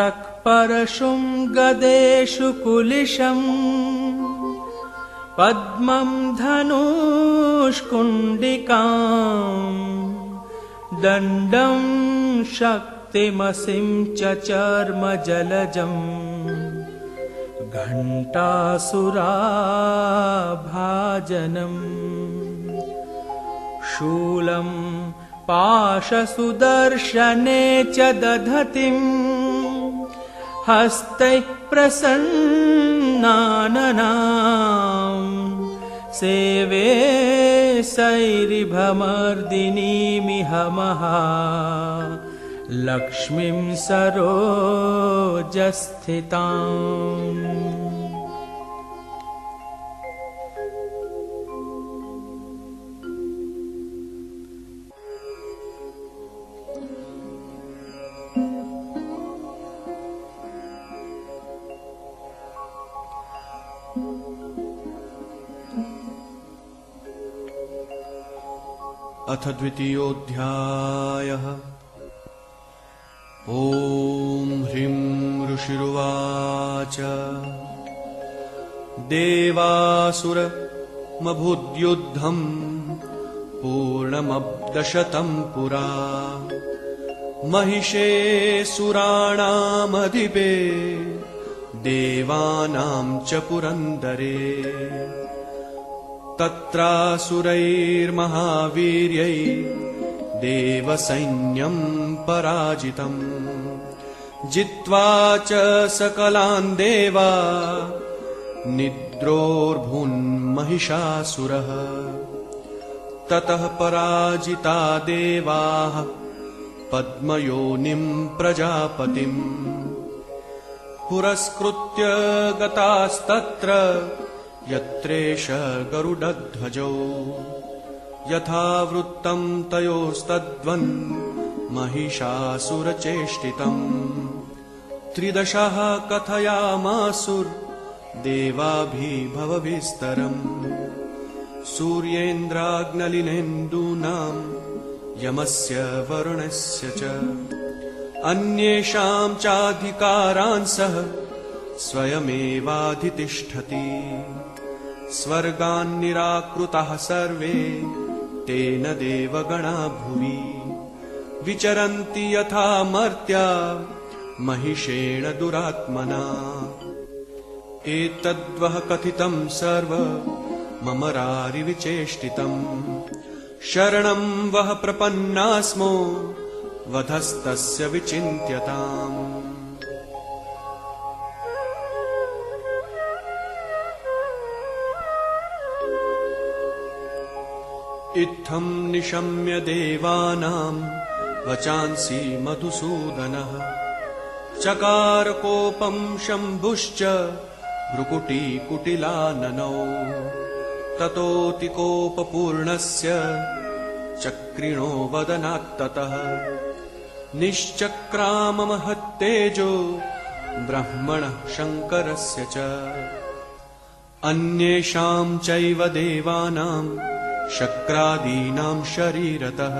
परशुं गदेषु कुलिशम्। पद्मं धनुष्कुण्डिकाम्। दण्डं शक्तिमसिं च चर्मजलजम्। घण्टासुराभाजनम्। शूलम् पाशसुदर्शने च दधतिम् हस्तैः प्रसन्नानना सेवे सैरिभमर्दिनीमिह महा। लक्ष्मीं सरोजस्थिताम् अथ द्वितीयोऽध्यायः। ॐ ह्रीं ऋषिरुवाच। देवासुरमभुद्युद्धम् पूर्णमब्दशतं पुरा। महिषे सुराणामधिपे देवानां च पुरन्दरे तत्रासुरैर्महावीर्यै देवसैन्यम् पराजितम्। जित्वा च सकलान् देवा निद्रोर्भून्महिषासुरः। ततः पराजिता देवाः पद्मयोनिम् प्रजापतिम्। पुरस्कृत्य गतास्तत्र यत्रेष गरुडध्वजौ। यथा वृत्तम् तयोस्तद्वन् महिषासुरचेष्टितम्। त्रिदशः कथयामासुर्देवाभिभवविस्तरम् सूर्येन्द्राग्नलिनेन्दूनाम् यमस्य वरुणस्य च। अन्येषाम् चाधिकारान् सह स्वयमेवाधितिष्ठति स्वर्गान्निराकृतः सर्वे तेन देवगणा भुवि। विचरन्ति यथा मर्त्या महिषेण दुरात्मना। एतद्वः कथितम् सर्व मम रारिविचेष्टितम् शरणम् वः प्रपन्नास्मो वधस्तस्य विचिन्त्यताम् इत्थम् निशम्य देवानाम् वचांसि मधुसूदनः चकारकोपम् शम्भुश्च भ्रुकुटीकुटिलाननौ। ततोऽतिकोपपूर्णस्य चक्रिणो वदनात्ततः। निश्चक्राममहत्तेजो ब्रह्मणः शङ्करस्य च। अन्येषाम् चैव देवानाम् शक्रादीनाम् शरीरतः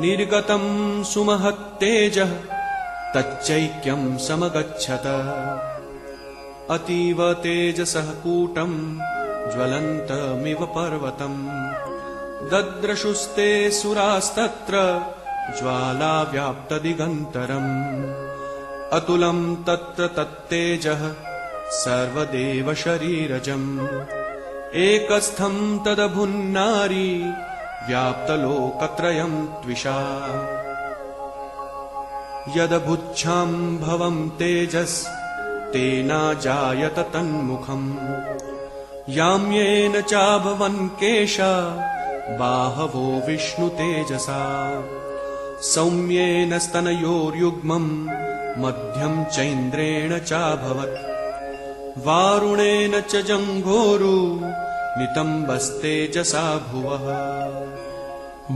निर्गतम् सुमहत्तेजः तच्चैक्यम् समगच्छत। अतीव तेजसः कूटम् ज्वलन्तमिव पर्वतम् दद्रशुस्ते सुरास्तत्र ज्वालाव्याप्तदिगन्तरम्। अतुलम् तत्र तत्तेजः सर्वदेवशरीरजम् एकस्थम् तदभुन्नारी व्याप्तलोकत्रयम् त्विषा। यदभुच्छाम् भवम् तेजस् तेनाजायत तन्मुखम्। याम्येन चाभवन् केशा बाहवो विष्णुतेजसा सौम्येन स्तनयोर्युग्मम् मध्यम् चैन्द्रेण चाभवत् वारुणेन च जङ्घोरु नितम्बस्तेजसा भुवः।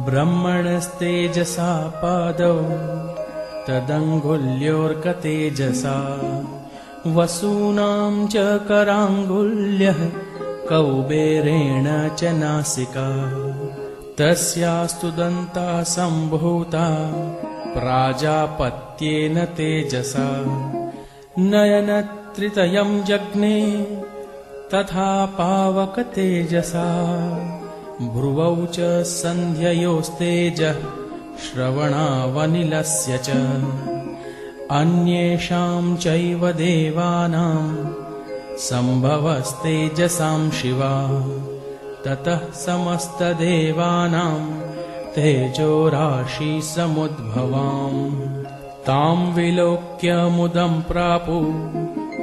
ब्रह्मणस्तेजसा पादौ तदङ्गुल्योऽर्कतेजसा वसूनां च कराङ्गुल्यः कौबेरेण च नासिका। तस्यास्तु दन्ता सम्भूता प्राजापत्येन तेजसा नयनत्रितयम् जग्ने तथा पावकतेजसा। भ्रुवौ च सन्ध्ययोस्तेजः श्रवणावनिलस्य च। अन्येषाम् चैव देवानाम् सम्भवस्तेजसाम् शिवा। ततः समस्तदेवानाम् तेजोराशि समुद्भवाम् ताम् विलोक्य मुदम् प्रापु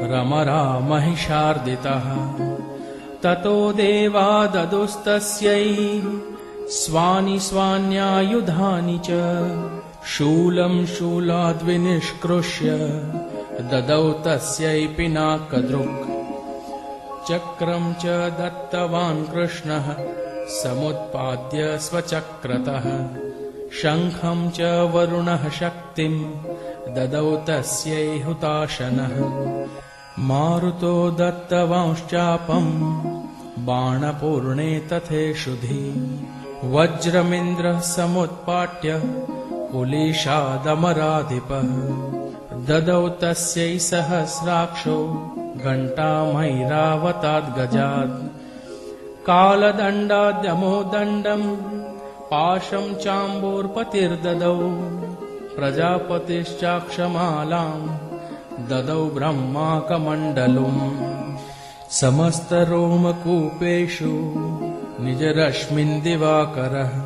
रमरा महिषार्दितः। ततो देवा ददुस्तस्यै स्वानि स्वान्यायुधानि च शूलम् शूलाद्विनिष्कृष्य ददौ तस्यै पिनाकदृक् चक्रम् च दत्तवान् कृष्णः समुत्पाद्य स्वचक्रतः। शङ्खम् च वरुणः शक्तिम् ददौ तस्यै हुताशनः मारुतो दत्तवांश्चापम् बाणपूर्णे तथेषुधि वज्रमिन्द्रः समुत्पाट्य कुलीशादमराधिपः ददौ तस्यै सहस्राक्षो घण्टामैरावताद्गजात्। कालदण्डाद्यमोदण्डम् पाशम् चाम्बूर्पतिर्ददौ। प्रजापतिश्चाक्षमालाम् ददौ ब्रह्माकमण्डलुम्। समस्तरोमकूपेषु निजरश्मिन् दिवाकरः।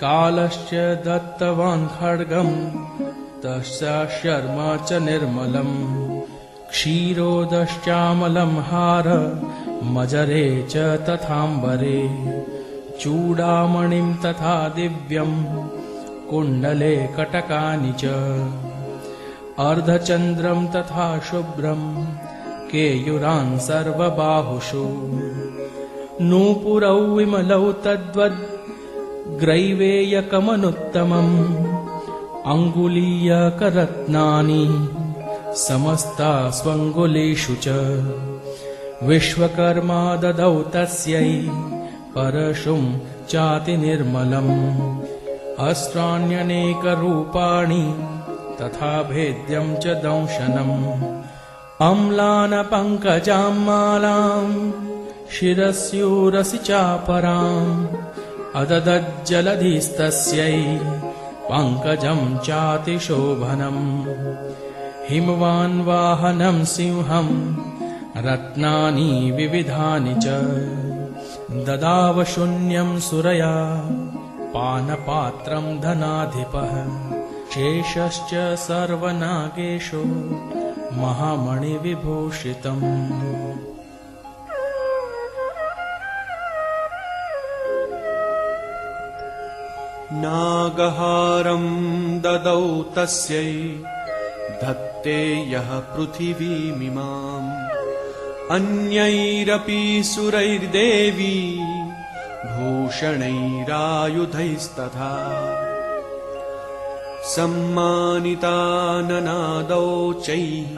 कालश्च दत्तवान् खड्गम् तस्य शर्म च निर्मलम्। क्षीरोदश्चामलम् हार मजरे च तथाम्बरे। चूडामणिम् तथा दिव्यम् कुण्डले कटकानि च अर्धचन्द्रम् तथा शुभ्रम् केयुरान् सर्वबाहुषु। नूपुरौ विमलौ तद्वद् ग्रैवेयकमनुत्तमम् अङ्गुलीयकरत्नानि समस्ता स्वङ्गुलीषु च। विश्वकर्मा ददौ तस्यै परशुम् चातिनिर्मलम्। अस्त्राण्यनेकरूपाणि तथा भेद्यम् च दंशनम्। अम्लानपङ्कजाम् मालाम् शिरस्यूरसि चापराम्। अददज्जलधिस्तस्यै पङ्कजम् चातिशोभनम्। हिमवान्वाहनम् सिंहम् रत्नानि विविधानि च। ददावशून्यम् सुरया पानपात्रम् धनाधिपः शेषश्च सर्वनागेषु महामणिविभूषितम्। नागहारम् ददौ तस्यै धत्ते यः पृथिवीमिमाम्। अन्यैरपि सुरैर्देवी भूषणैरायुधैस्तथा सम्मानिताननादौ चैः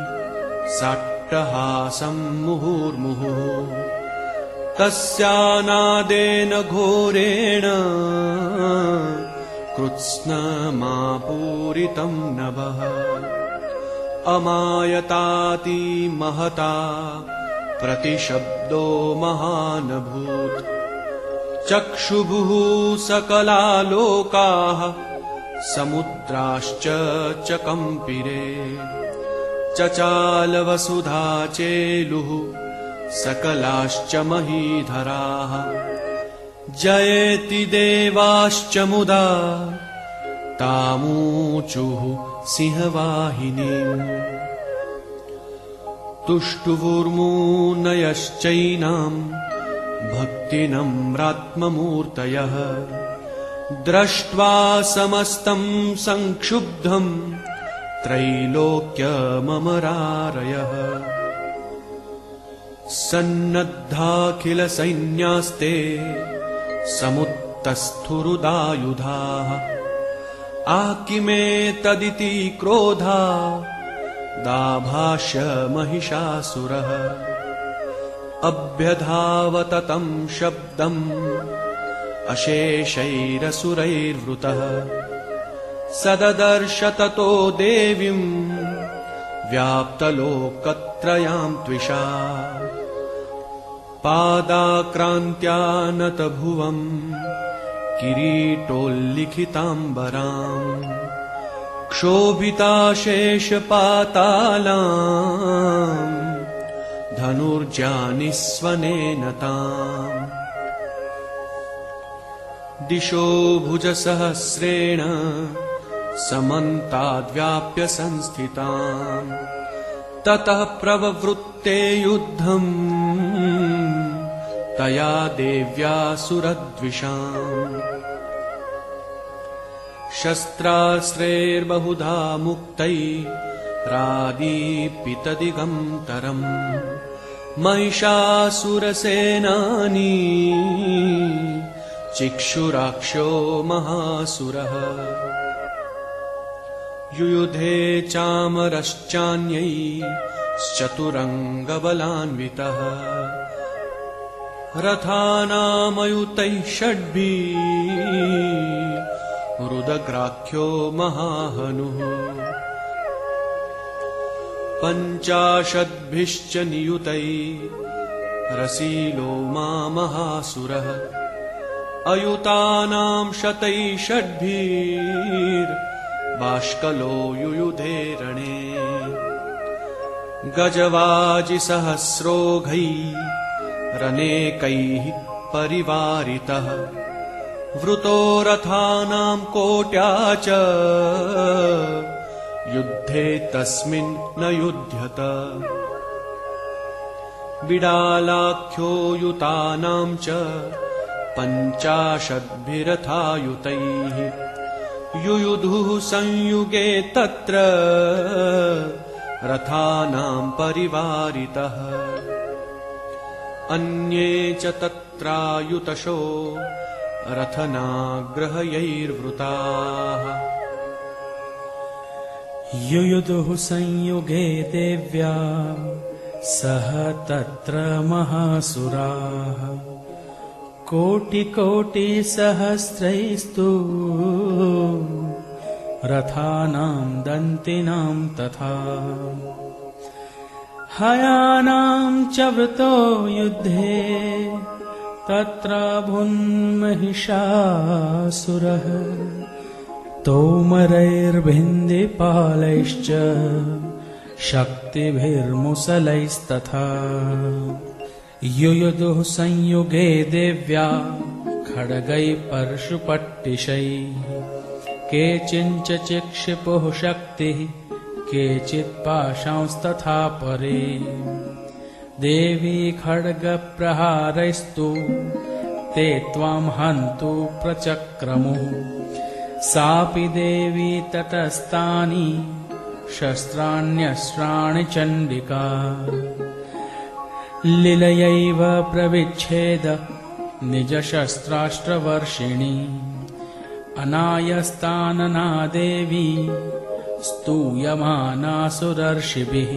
साट्टहासम् मुहुर्मुहुः। तस्यानादेन घोरेण कृत्स्नमापूरितम् नभः। अमायताति महता प्रतिशब्दो महानभूत्। चक्षुभुः सकलालोकाः समुद्राश्च च कम्पिरे चचालवसुधा चेलुः सकलाश्च महीधराः। जयति देवाश्च मुदा तामूचुः सिंहवाहिनीम् तुष्टुवुर्मूनयश्चैनाम् भक्तिनम्रात्ममूर्तयः दृष्ट्वा समस्तम् सङ्क्षुब्धम् त्रैलोक्यममरारयः सन्नद्धाखिलसैन्यास्ते समुत्तस्थुरुदायुधाः। आकिमे तदिति क्रोधा दाभाष्य महिषासुरः अभ्यधावततम् शब्दम् अशेषैरसुरैर्वृतः। सददर्श ततो देवीम् व्याप्तलोकत्रयाम् त्विषा। पादाक्रान्त्यानतभुवम् किरीटोल्लिखिताम्बराम्। क्षोभिताशेषपातालाम्। धनुर्जानिस्वनेन ताम् दिशो भुजसहस्रेण समन्ताद्व्याप्य संस्थिताम् ततः प्रववृत्ते युद्धम्। तया देव्या सुरद्विषाम्। शस्त्रास्त्रैर्बहुधा मुक्तै रादीपितदिगन्तरम्। महिषासुरसेनानी चिक्षुराक्षो महासुरः। युयुधे चामरश्चान्यैश्चतुरङ्गबलान्वितः रथानामयुतैः षड्भिः रुदग्राख्यो महाहनुः। पञ्चाशद्भिश्च नियुतैः रसीलो मा महासुरः अयुतानाम् शतैः षड्भिर्बाष्कलो युयुधे रणे। गजवाजिसहस्रोघैरनेकैः परिवारितः। वृतो रथानाम् कोट्या च युद्धे तस्मिन् न युध्यत। बिडालाख्यो युतानाम् च पञ्चाशद्भिरथायुतैः। युयुधुः संयुगे तत्र रथानाम् परिवारितः। अन्ये च तत्रायुतशो रथनाग्रहयैर्वृताः। युयुधुः संयुगे देव्या सह तत्र महासुराः कोटिकोटिसहस्रैस्तु रथानाम् दन्तिनाम् तथा हयानाम् च वृतो युद्धे तत्र भुन्महिषासुरः तोमरैर्भिन्दिपालैश्च शक्तिभिर्मुसलैस्तथा युयुधुः संयुगे देव्या खड्गै परशुपट्टिशैः। केचिञ्च चिक्षिपुः शक्तिः केचित् पाशांस्तथा परे। देवी खड्गप्रहारैस्तु ते त्वाम् हन्तु प्रचक्रमुः। सापि देवी ततस्तानि शस्त्राण्यस्त्राणि चण्डिका लीलयैव प्रविच्छेद निजशस्त्राष्ट्रवर्षिणी। अनायस्तानना देवी स्तूयमानासुरर्षिभिः।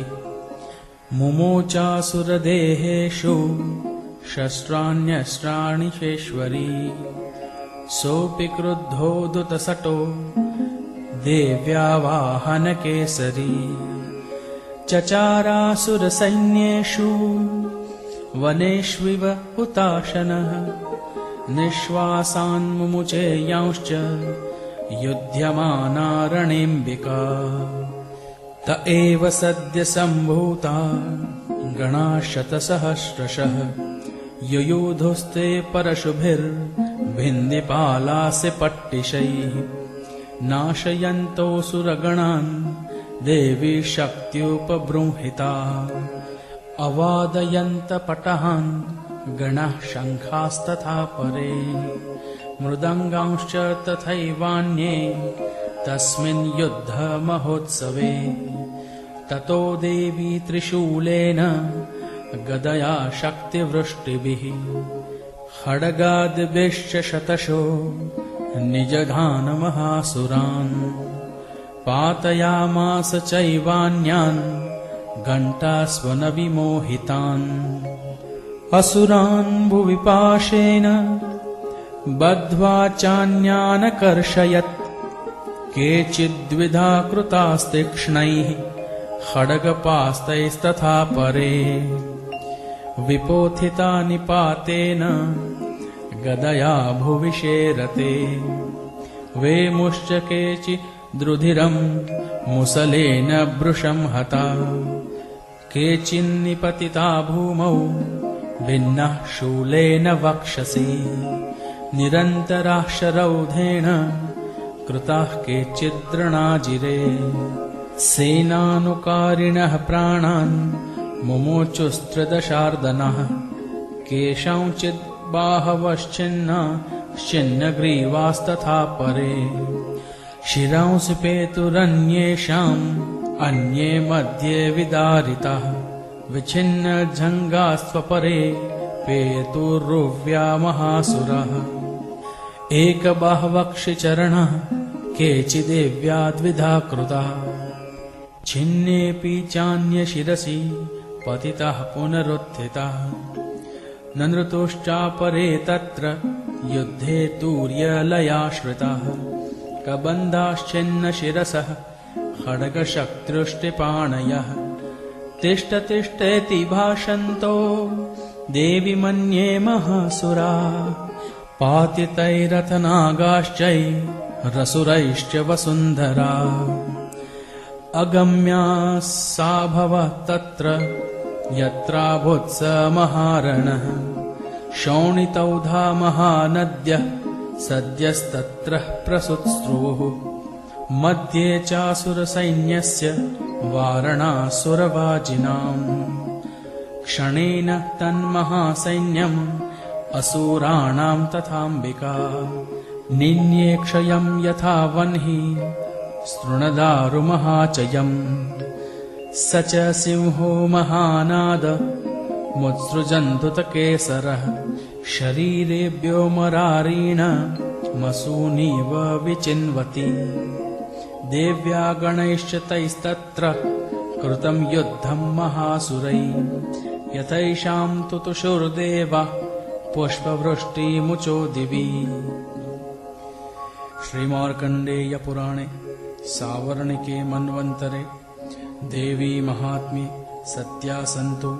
मुमोचासुरदेहेषु शस्त्राण्यस्त्राणि शेश्वरी सोऽपि क्रुद्धोदुतसटो देव्यावाहनकेसरी। चचारासुरसैन्येषु वनेष्विव हुताशनः। निःश्वासान्मुमुचेयांश्च युध्यमानारणेऽम्बिका। त एव सद्य सम्भूता गणाशतसहस्रशः। युयुधुस्ते परशुभिर्भिन्दिपालास्य पट्टिशैः। नाशयन्तोऽसुरगणान् देवी शक्त्युपबृंहिता अवादयन्तपटहान् गणः शङ्खास्तथा परे। मृदङ्गांश्च तथैवान्ये तस्मिन् युद्धमहोत्सवे। ततो देवी त्रिशूलेन गदया शक्तिवृष्टिभिः। खड्गादिभिश्च शतशो निजघानमहासुरान्। पातयामास चैवान्यान् घण्टास्वनविमोहितान्। असुरान् भुविपाशेन बद्ध्वा चान्यानकर्षयत् केचिद्विधा कृतास्तीक्ष्णैः खड्गपास्तैस्तथा परे। विपोथिता निपातेन गदया भुविशेरते वेमुश्च केचिद्रुधिरम् मुसलेन भृशं हता केचिन्निपतिता भूमौ भिन्नः शूलेन वक्षसि। निरन्तराः शरौधेन कृताः केचिद्रणाजिरे। सेनानुकारिणः प्राणान् मुमुचुस्त्रिदशार्दनः। केषाञ्चित् बाहवश्चिन्नग्रीवास्तथा परे। शिरांसि पेतुरन्येषाम् अन्ये मध्ये विदारितः। विच्छिन्नजङ्गास्त्वपरे पेतुरुव्या महासुरः। एकबाहवक्षिचरणः केचिदेव्या कृतः छिन्नेऽपि चान्यशिरसि पतितः पुनरुत्थितः। न नृतुश्चापरे तत्र युद्धे तूर्यलयाश्रितः। कबन्धाश्चिन्नशिरसः खड्गशक्तृष्टिपाणयः। तिष्ठतिष्ठेति भाषन्तो देवि मन्ये महासुरा। पातितैरथनागाश्चैरसुरैश्च वसुन्धरा। अगम्या सा भव तत्र यत्राभुत्स महारणः शोणितौधा महानद्यः सद्यस्तत्र प्रसुत्स्रुः मध्ये चासुरसैन्यस्य वारणासुरवाजिनाम्। क्षणेन तन्महासैन्यम् असूराणाम् तथाम्बिका। निन्ये क्षयम् यथा वह्नि स्तृणदारुमहाचयम् स च सिंहो महानाद मुत्सृजन्तुतकेसरः। शरीरेभ्यो मरारीण मसूनीव विचिन्वति देव्या गणैश्च तैस्तत्र कृतम् युद्धम् महासुरै। यथैषाम् तुतुषुर्देव पुष्पवृष्टिमुचो दिवि श्रीमार्कण्डेयपुराणे सावर्णिके मन्वन्तरे देवी महात्म्ये सत्या सन्तु